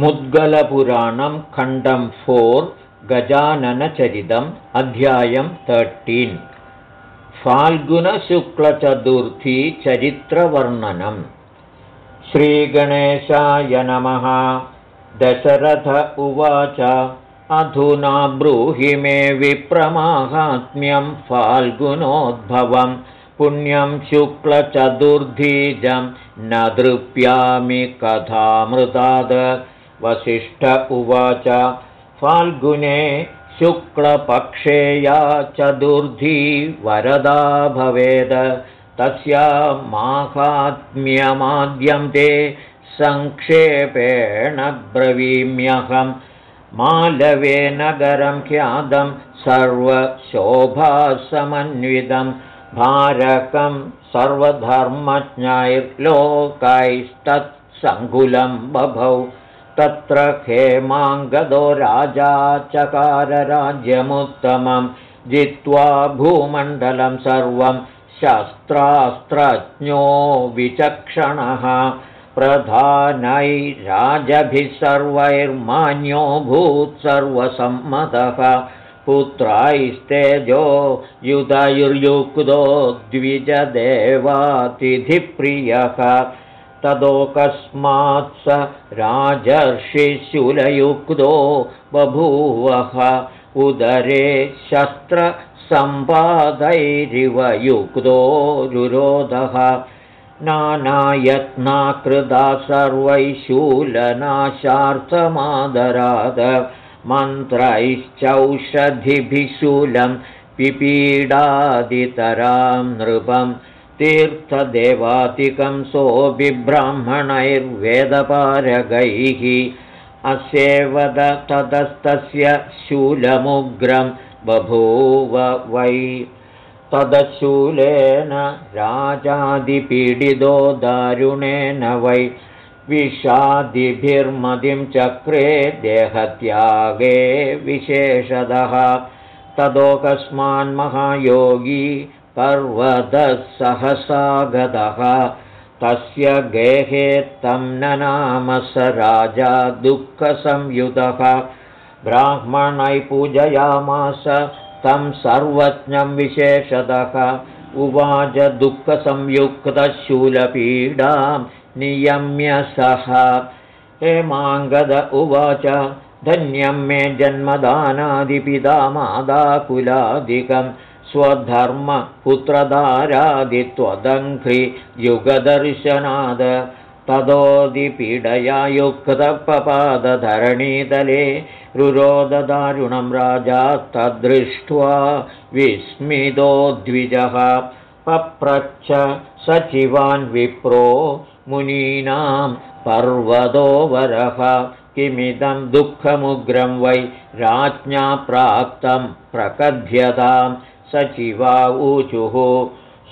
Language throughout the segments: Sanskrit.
मुद्गलपुराणं खण्डं फोर् गजाननचरितम् अध्यायं तर्टीन् फाल्गुनशुक्लचतुर्थीचरित्रवर्णनम् श्रीगणेशाय नमः। दशरथ उवाच अधुना ब्रूहि मे विप्रमाहात्म्यं फाल्गुनोद्भवं पुण्यं शुक्लचतुर्धीजं न दृप्यामि कथामृताद वसिष्ठ उवाच फाल्गुने शुक्लपक्षे या चतुर्थी वरदा भवेद। तस्या माहात्म्यमाद्यं ते सङ्क्षेपेण ब्रवीम्यहं। मालवे नगरं ख्यातं सर्वशोभासमन्वितं। भारकं सर्वधर्मज्ञैर्लोकैस्तत्सङ्कुलं बभौ तत्र हेमाङ्गदो राजा चकारराज्यमुत्तमं जित्वा भूमण्डलं सर्वं शस्त्रास्त्रज्ञो विचक्षणः। प्रधानैराजभिः सर्वैर्मान्यो भूत्सर्वसम्मतः पुत्रैस्तेजो युधयुर्युक्तो द्विजदेवातिथिप्रियः तदोकस्मात् स राजर्षिशूलयुक्तो बभूवः उदरे शस्त्रसम्पादैरिव युक्तो रुरोधः नानायत्नाकृदा सर्वैशूलनाशार्थमादराद मन्त्रैश्चौषधिभिः शूलं पिपीडादितरां नृपम् तीर्थदेवातिकं सोऽभिब्राह्मणैर्वेदपारगैः अस्येवद ततस्तस्य शूलमुग्रं बभूव वै। तदशूलेन राजादिपीडितो दारुणेन वै। विषादिभिर्मदिं चक्रे देहत्यागे विशेषदः। तदोकस्मान्महायोगी पर्वतः सहसागतः तस्य गेहे तं ननाम स राजा दुःखसंयुतः ब्राह्मणै पूजयामास तं सर्वज्ञं विशेषतः। उवाच दुःखसंयुक्तशूलपीडां नियम्य सः। हेमाङ्गद उवाच धन्यं मे जन्मदानादिपिता मादाकुलादिकम् स्वधर्मपुत्रधारादित्वदङ्घ्रियुगदर्शनाद ततोदिपीडया युक्तपपादधरणीतले रुरोददारुणं राजा तद्दृष्ट्वा विस्मितो द्विजः पप्रच्छ सचिवान् विप्रो मुनीनां पर्वतोवरः किमिदं दुःखमुग्रं वै राज्ञा प्राप्तं प्रकथ्यताम् सचिवा ऊचुः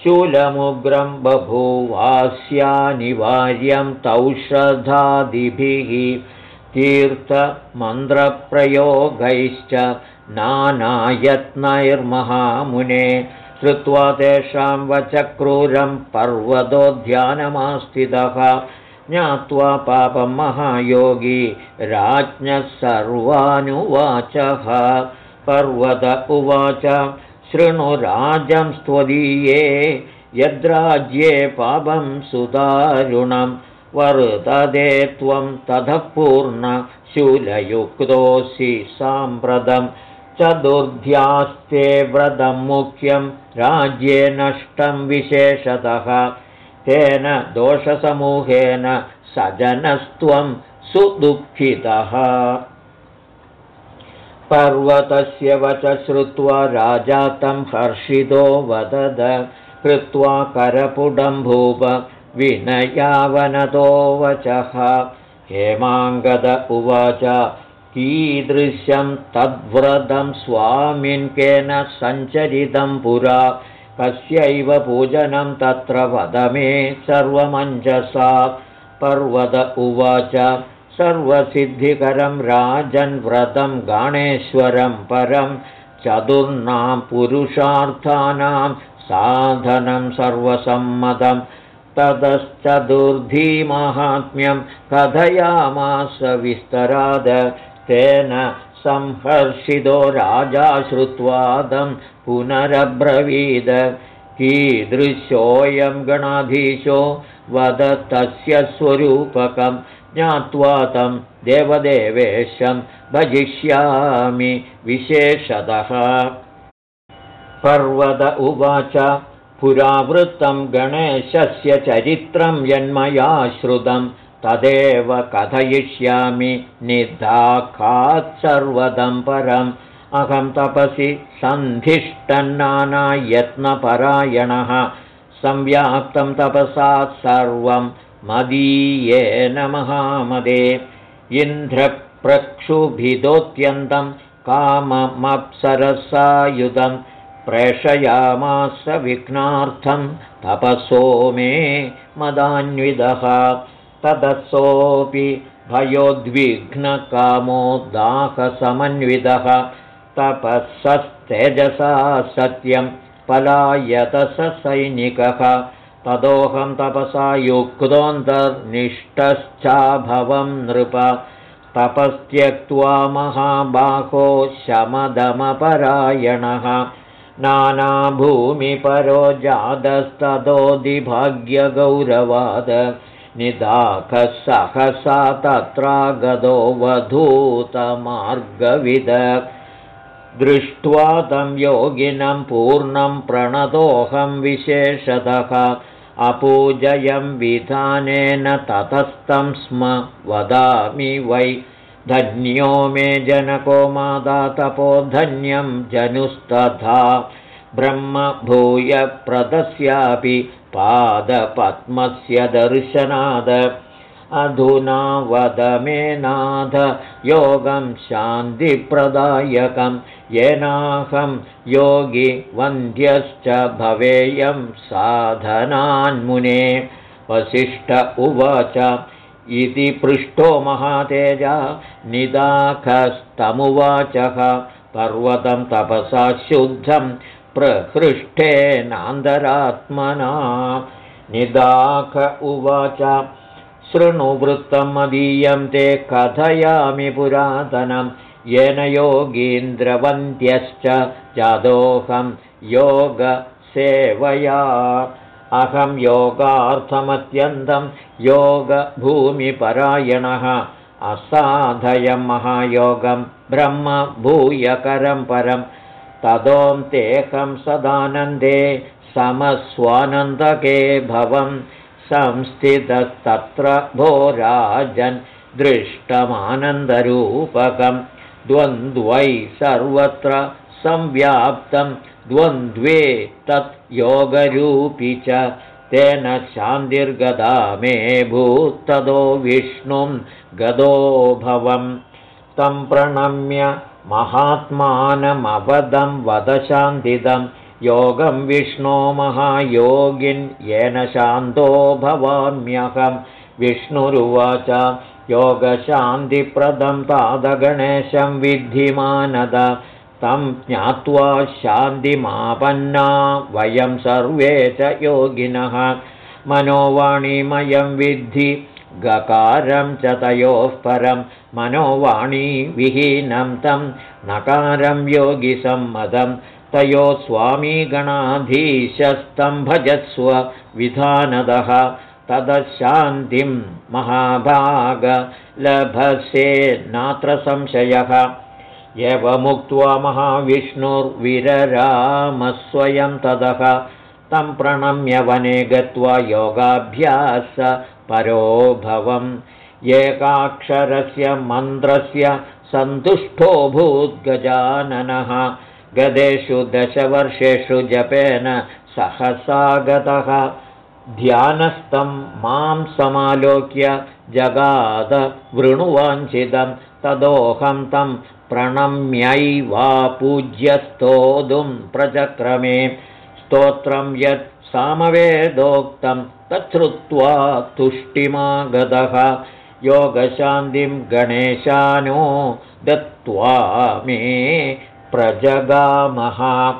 शूलमुग्रं बभूवास्यानिवार्यं तौषधादिभिः तीर्थमन्त्रप्रयोगैश्च नानायत्नैर्महामुने श्रुत्वा तेषां वचक्रूरं पर्वतोद्यानमास्थितः ज्ञात्वा पापं महायोगी राज्ञः सर्वानुवाचः। पर्वत उवाच शृणुराजं स्त्वदीये यद्राज्ये पापं सुदारुणं वर्तते त्वं ततः पूर्णशूलयुक्तोऽसि साम्प्रतं चतुर्ध्यास्ते व्रतं मुख्यं राज्ये नष्टं विशेषतः तेन दोषसमूहेन सजनस्त्वं सुदुःखितः पर्वतस्य वच श्रुत्वा राजा तं हर्षितो वदद कृत्वा करपुडं भूप विनयावनतो वचः। हेमाङ्गद उवाच कीदृशं तद्व्रतं स्वामिन् केन सञ्चरितं पुरा कस्यैव पूजनं तत्र वद मे सर्वमञ्जसा। पर्वत उवाच सर्वसिद्धिकरं राजन्व्रतं गणेश्वरं परं चतुर्णां पुरुषार्थानां साधनं सर्वसम्मतं। ततश्चतुर्धीमाहात्म्यं कथयामास विस्तराद तेन संहर्षितो राजा श्रुत्वादं पुनरब्रवीद। कीदृशोऽयं गणाधीशो वद तस्य स्वरूपकं ज्ञात्वा तं देवदेवेशं भजिष्यामि विशेषतः। पर्वत उवाच पुरावृत्तं गणेशस्य चरित्रं यन्मया श्रुतं तदेव कथयिष्यामि निधाखात् सर्वदं परम्। अहं तपसि सन्धिष्टन्नानायत्नपरायणः संव्याप्तं तपसा सर्वं मदीयेन महामदे इन्द्रप्रक्षुभिदोऽत्यन्तं काममप्सरसायुधं प्रेषयामास विघ्नार्थं तपसो मे मदान्विदः तदसोऽपि भयोद्विघ्नकामोदाहसमन्वितः तपःसस्तेजसा सत्यं पलायतससैनिकः तदोऽहं तपसा युक्तोऽन्तर्निष्ठश्चाभवं नृप। तपस्त्यक्त्वा महाबाहो शमदमपरायणः। नानाभूमिपरो जातस्ततोऽधिभाग्यगौरवाद निदाखः सहसा तत्रागतो वधूतमार्गविद दृष्ट्वा तं योगिनं पूर्णं प्रणतोऽहं विशेषतः। अपूजयं विधानेन ततस्तं स्म वदामि वै। धन्यो मे जनको मादा तपोधन्यं जनुस्तथा। ब्रह्मभूयप्रदस्यापि पादपद्मस्य दर्शनाद अधुना वद मे नाथ योगं शान्तिप्रदायकं येनाहं योगी वन्ध्यश्च भवेयं साधनान्मुने। वसिष्ठ उवाच इति पृष्ठो महातेजा निदाखस्तमुवाचः। पर्वतं तपसा शुद्धं प्रहृष्टेनान्तरात्मना निदाख उवाच शृणुवृत्तं मदीयं ते कथयामि पुरातनं येन योगीन्द्रवन्त्यश्च जादोऽहं योगसेवया। अहं योगार्थमत्यन्तं योगभूमिपरायणः असाधयं महायोगं ब्रह्मभूयकरं परं। तदोऽन्तेकं सदानन्दे समस्वानन्दके भवं संस्थितस्तत्र भोराजन् दृष्टमानन्दरूपकं द्वन्द्वै सर्वत्र संव्याप्तं द्वन्द्वे तत् योगरूपी च तेन शान्तिर्गदा मे भूत्तदो विष्णुं गदोभवं तं प्रणम्य महात्मानमवदं वदशान्तिदम् योगं विष्णो महायोगिन् येन शान्तो भवाम्यहं। विष्णुरुवाच योगशान्तिप्रदं तादगणेशं विद्धिमानद। तं ज्ञात्वा शान्तिमापन्ना वयं सर्वे च योगिनः। मनोवाणीमयं विद्धि गकारं च तयोः परं। मनोवाणीविहीनं तं नकारं योगिसम्मदम् तयो स्वामी गणाधीशस्तं भजस्व विधानदः तदशान्तिं महाभाग लभसे नात्र संशयः। एवमुक्त्वा महाविष्णुर्विररामस्वयं तदः। तं प्रणम्य वने गत्वा योगाभ्यास परोभवम्। एकाक्षरस्य मन्त्रस्य सन्तुष्टोऽभूद्गजाननः गदेषु दशवर्षेषु जपेन सहसागतः ध्यानस्थं मां समालोक्य जगाद वृणुवाञ्छितं तदोऽहं तं प्रणम्यैवा पूज्यस्तोदुं प्रचक्रमे। स्तोत्रं यत् सामवेदोक्तं तच्छ्रुत्वा तुष्टिमागतः। योगशान्तिं गणेशानो दत्त्वा मे प्रजगामः।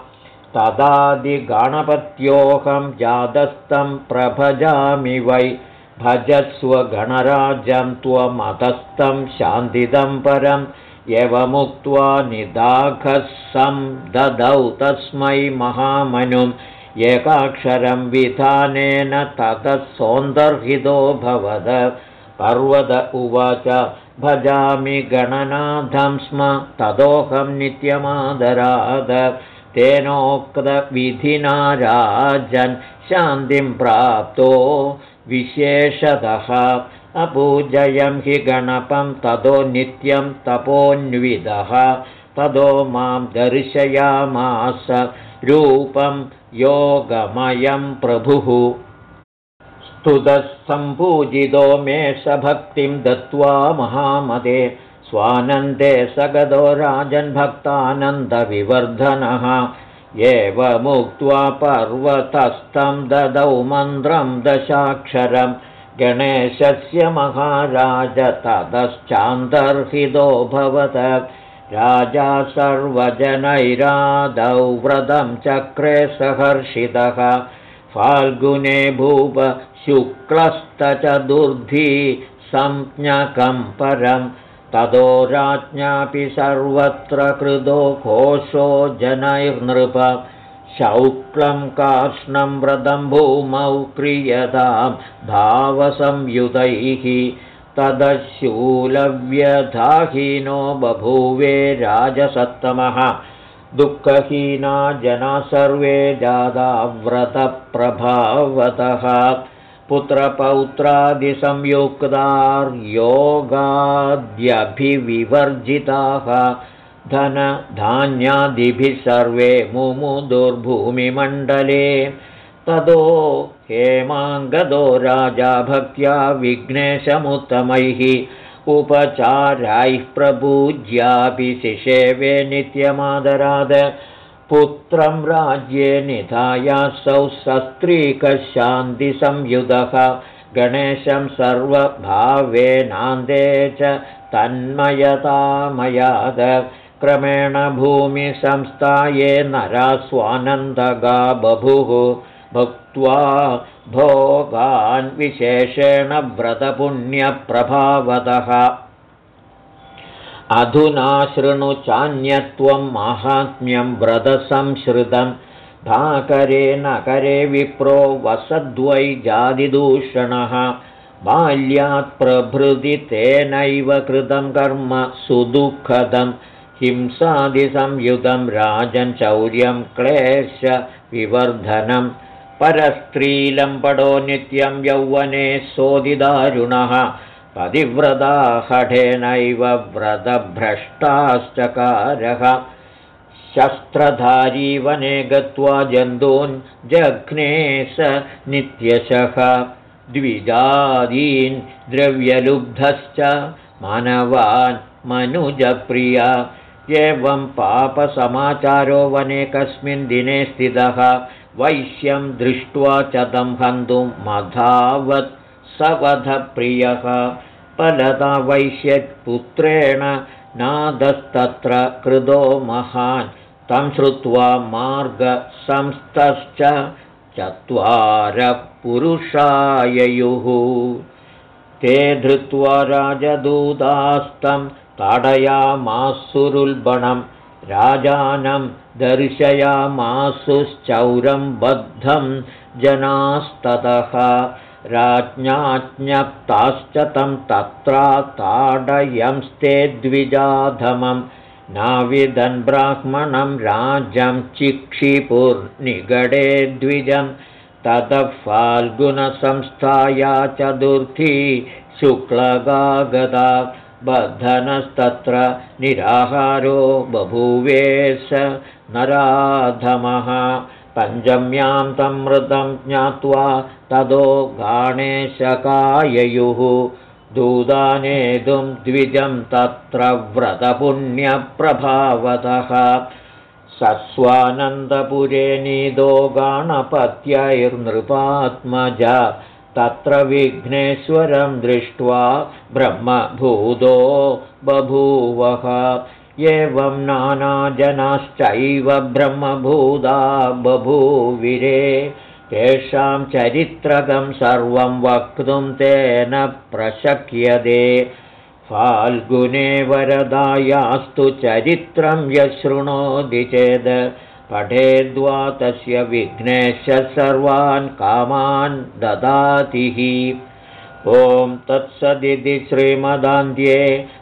तदादिगणपत्योऽहं जातस्तं प्रभजामि वै। भजस्वगणराजं त्वमतस्तं शान्तिदं परम् एवमुक्त्वा निदाघः ददौ तस्मै महामनुम्। एकाक्षरं विधानेन ततः सौन्दर्हितो भवद। पर्वत उवाच भजामि गणनाथं स्म तदोऽहं नित्यमादराद तेनोक्तविधिना राजन् शान्तिं प्राप्तो विशेषतः। अपूजयं हि गणपं ततो नित्यं तपोन्विदः। ततो मां दर्शयामास रूपं योगमयं प्रभुः स्तुतः सम्पूजितो मे सभक्तिं दत्त्वा महामते स्वानन्दे सगदो राजन्भक्तानन्दविवर्धनः। एवमुक्त्वा पर्वतस्थं ददौ मन्त्रं दशाक्षरं। गणेशस्य महाराज ततश्चान्तर्हितो भवत। राजा सर्वजनैरादौ व्रतं चक्रे सहर्षितः फाल्गुने भूप शुक्लस्तचतुर्धी संज्ञकं परं। ततो राज्ञापि सर्वत्र कृतो घोषो जनैर्नृप। शौक्लं कार्ष्णं व्रतं भूमौ क्रियतां भावसंयुतैः तदशूलव्यधाहीनो बभूवे राजसत्तमः दुःखहीना जना सर्वे जादाव्रतप्रभावतः पुत्रपौत्रादिसंयुक्तार्योगाद्यभिविवर्जिताः। धनधान्यादिभिः सर्वे मुमुदुर्भूमिमण्डले। ततो हेमाङ्गदो राजा भक्त्या विघ्नेशमुत्तमैः उपचाराैः प्रपूज्यापि शिषेवे नित्यमादराद। पुत्रं राज्ये निधायासौ सस्त्रीकशान्तिसंयुधः। गणेशं सर्वभावेनान्दे च तन्मयतामयाद। क्रमेण भूमिसंस्थाये नरा स्वानन्दगा बभुः भुक्त्वा भोगान् विशेषेण व्रतपुण्यप्रभावतः। अधुना शृणु चान्यत्वं माहात्म्यं व्रतसंश्रितं। भाकरे नकरे विप्रो वसद्वै जादिदूषणः बाल्यात् प्रभृति तेनैव कृतं कर्म सुदुःखदं। हिंसादिसंयुतं राजञ्चौर्यं क्लेशविवर्धनं परस्त्रीलम्पडो नित्यं यौवने सोदिदारुणः। पतिव्रता हठेनैव व्रतभ्रष्टाश्चकारः। शस्त्रधारी वने गत्वा जन्तून् जघ्ने स नित्यशः। द्विजादीन् द्रव्यलुब्धश्च मानवान् मनुजप्रिया। एवं पापसमाचारो वने कस्मिन् दिने स्थितः वैश्यं दृष्ट्वा च तं हन्तुं मधावत् सवधप्रियः। फलदा वैश्यत्पुत्रेण नादस्तत्र कृतो महान्। तं श्रुत्वा मार्गसंस्थश्च चत्वारपुरुषाययुः। ते धृत्वा राजदूतास्तं ताडयामासुरुल्बणं राजानं दर्शयामासुश्चौरं बद्धं जनास्ततः। राज्ञाज्ञप्ताश्च तं तत्रा ताडयंस्ते द्विजाधमं। नाविदन् ब्राह्मणं राजं चिक्षिपुर्निगडे द्विजं। ततः फाल्गुनसंस्थाया चतुर्थी शुक्लगागदा बद्धनस्तत्र निराहारो बभूवे स नराधमः। पञ्चम्यां तं मृतं ज्ञात्वा तदो गाणेशकाययुः। दूदानेतुं द्विजं तत्र व्रतपुण्यप्रभावतः। सस्वानन्दपुरे नीदो गाणपत्यैर्नृपात्मज तत्र विघ्नेश्वरं दृष्ट्वा ब्रह्मभूतो बभूवः। एवं नानाजनाश्चैव ब्रह्मभूता बभूविरे। तेषां चरित्रकं सर्वं वक्तुं तेन प्रशक्यते। फाल्गुने वरदायास्तु चरित्रं यशृणोति चेद् पठेद्वा तस्य विघ्नेशः सर्वान् कामान् ददातिः। ॐ तत्सदिति श्रीमदान्ध्ये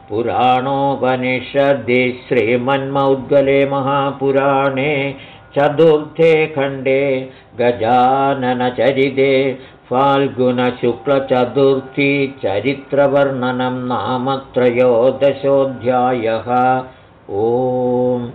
पुराणोपनिषद्दि श्रीमन्मौद्गले महापुराणे चतुर्थे खण्डे गजाननचरिते फाल्गुनशुक्लचतुर्थी चरित्रवर्णनं नाम त्रयोदशोऽध्यायः। ओम्